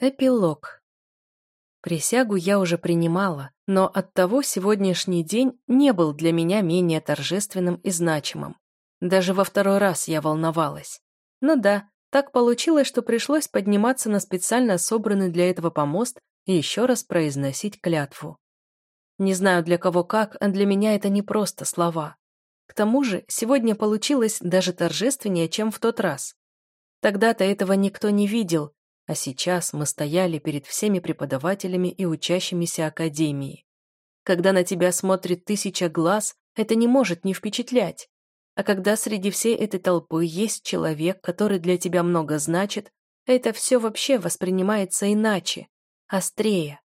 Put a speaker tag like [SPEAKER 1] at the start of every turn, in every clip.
[SPEAKER 1] Эпилог. Присягу я уже принимала, но оттого сегодняшний день не был для меня менее торжественным и значимым. Даже во второй раз я волновалась. Ну да, так получилось, что пришлось подниматься на специально собранный для этого помост и еще раз произносить клятву. Не знаю для кого как, а для меня это не просто слова. К тому же, сегодня получилось даже торжественнее, чем в тот раз. Тогда-то этого никто не видел, а сейчас мы стояли перед всеми преподавателями и учащимися академии. Когда на тебя смотрит тысяча глаз, это не может не впечатлять. А когда среди всей этой толпы есть человек, который для тебя много значит, это все вообще воспринимается иначе, острее.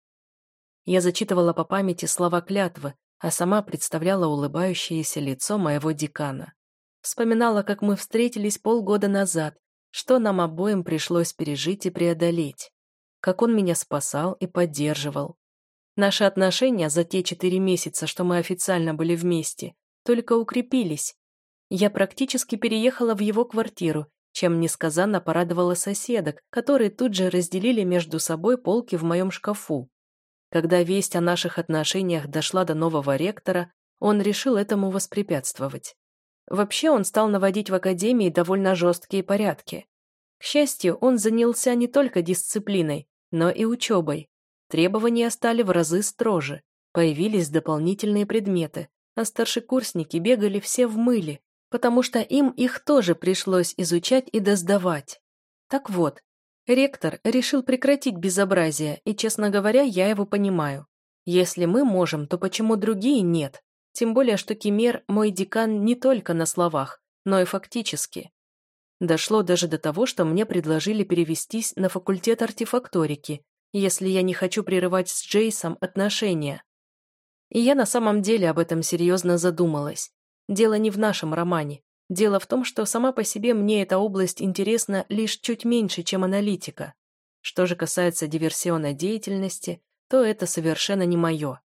[SPEAKER 1] Я зачитывала по памяти слова клятвы, а сама представляла улыбающееся лицо моего декана. Вспоминала, как мы встретились полгода назад, что нам обоим пришлось пережить и преодолеть. Как он меня спасал и поддерживал. Наши отношения за те четыре месяца, что мы официально были вместе, только укрепились. Я практически переехала в его квартиру, чем несказанно порадовала соседок, которые тут же разделили между собой полки в моем шкафу. Когда весть о наших отношениях дошла до нового ректора, он решил этому воспрепятствовать. Вообще он стал наводить в академии довольно жесткие порядки. К счастью, он занялся не только дисциплиной, но и учебой. Требования стали в разы строже, появились дополнительные предметы, а старшекурсники бегали все в мыле, потому что им их тоже пришлось изучать и доздавать. Так вот, ректор решил прекратить безобразие, и, честно говоря, я его понимаю. Если мы можем, то почему другие нет? Тем более, что Кемер – мой декан не только на словах, но и фактически. Дошло даже до того, что мне предложили перевестись на факультет артефакторики, если я не хочу прерывать с Джейсом отношения. И я на самом деле об этом серьезно задумалась. Дело не в нашем романе. Дело в том, что сама по себе мне эта область интересна лишь чуть меньше, чем аналитика. Что же касается диверсионной деятельности, то это совершенно не мое.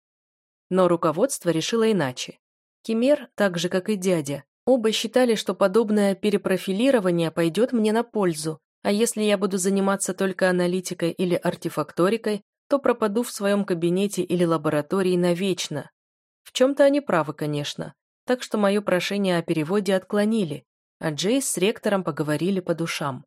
[SPEAKER 1] Но руководство решило иначе. Кемер, так же как и дядя, оба считали, что подобное перепрофилирование пойдет мне на пользу, а если я буду заниматься только аналитикой или артефакторикой, то пропаду в своем кабинете или лаборатории навечно. В чем-то они правы, конечно, так что мое прошение о переводе отклонили, а Джейс с ректором поговорили по душам.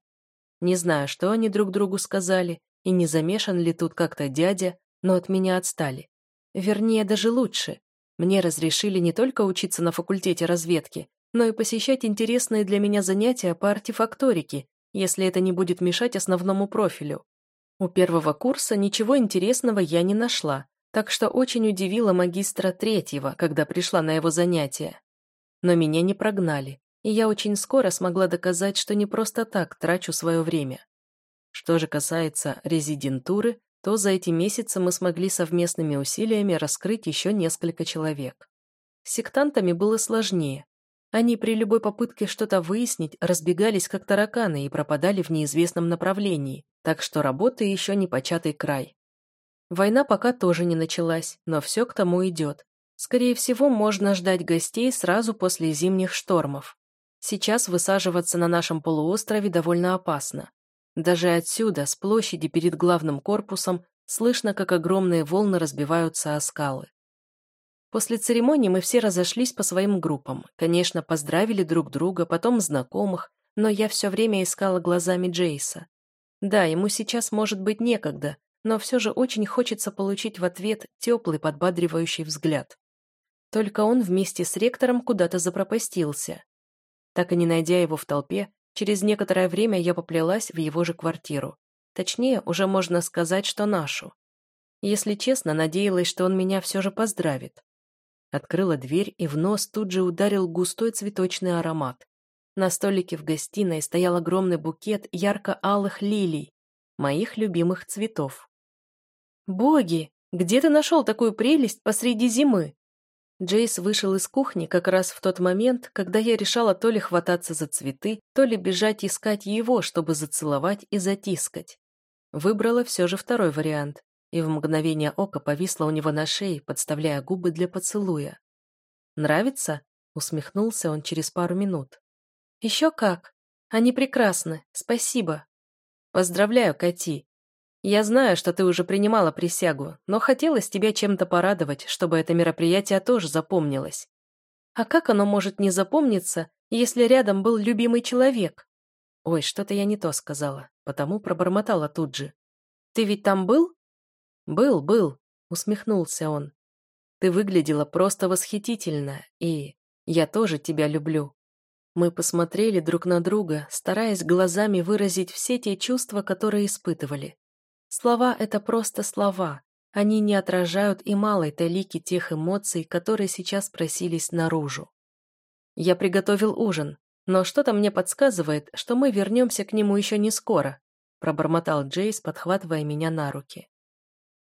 [SPEAKER 1] Не знаю, что они друг другу сказали, и не замешан ли тут как-то дядя, но от меня отстали. Вернее, даже лучше. Мне разрешили не только учиться на факультете разведки, но и посещать интересные для меня занятия по артефакторике, если это не будет мешать основному профилю. У первого курса ничего интересного я не нашла, так что очень удивила магистра третьего, когда пришла на его занятия. Но меня не прогнали, и я очень скоро смогла доказать, что не просто так трачу свое время. Что же касается резидентуры, то за эти месяцы мы смогли совместными усилиями раскрыть еще несколько человек. С сектантами было сложнее. Они при любой попытке что-то выяснить разбегались как тараканы и пропадали в неизвестном направлении, так что работа еще не початый край. Война пока тоже не началась, но все к тому идет. Скорее всего, можно ждать гостей сразу после зимних штормов. Сейчас высаживаться на нашем полуострове довольно опасно. Даже отсюда, с площади перед главным корпусом, слышно, как огромные волны разбиваются о скалы. После церемонии мы все разошлись по своим группам. Конечно, поздравили друг друга, потом знакомых, но я все время искала глазами Джейса. Да, ему сейчас может быть некогда, но все же очень хочется получить в ответ теплый подбадривающий взгляд. Только он вместе с ректором куда-то запропастился. Так и не найдя его в толпе, Через некоторое время я поплелась в его же квартиру. Точнее, уже можно сказать, что нашу. Если честно, надеялась, что он меня все же поздравит. Открыла дверь, и в нос тут же ударил густой цветочный аромат. На столике в гостиной стоял огромный букет ярко-алых лилий, моих любимых цветов. «Боги, где ты нашел такую прелесть посреди зимы?» Джейс вышел из кухни как раз в тот момент, когда я решала то ли хвататься за цветы, то ли бежать искать его, чтобы зацеловать и затискать. Выбрала все же второй вариант, и в мгновение ока повисла у него на шее, подставляя губы для поцелуя. «Нравится?» — усмехнулся он через пару минут. «Еще как! Они прекрасны, спасибо!» «Поздравляю, Кати!» Я знаю, что ты уже принимала присягу, но хотелось тебя чем-то порадовать, чтобы это мероприятие тоже запомнилось. А как оно может не запомниться, если рядом был любимый человек? Ой, что-то я не то сказала, потому пробормотала тут же. Ты ведь там был? Был, был, усмехнулся он. Ты выглядела просто восхитительно, и я тоже тебя люблю. Мы посмотрели друг на друга, стараясь глазами выразить все те чувства, которые испытывали. Слова — это просто слова. Они не отражают и малой талики тех эмоций, которые сейчас просились наружу. Я приготовил ужин, но что-то мне подсказывает, что мы вернемся к нему еще не скоро, пробормотал Джейс, подхватывая меня на руки.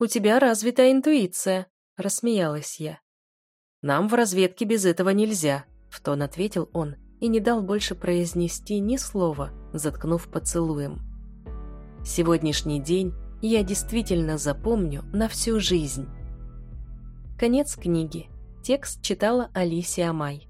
[SPEAKER 1] «У тебя развитая интуиция», — рассмеялась я. «Нам в разведке без этого нельзя», — в тон ответил он и не дал больше произнести ни слова, заткнув поцелуем. Сегодняшний день я действительно запомню на всю жизнь. Конец книги. Текст читала Алисия Май.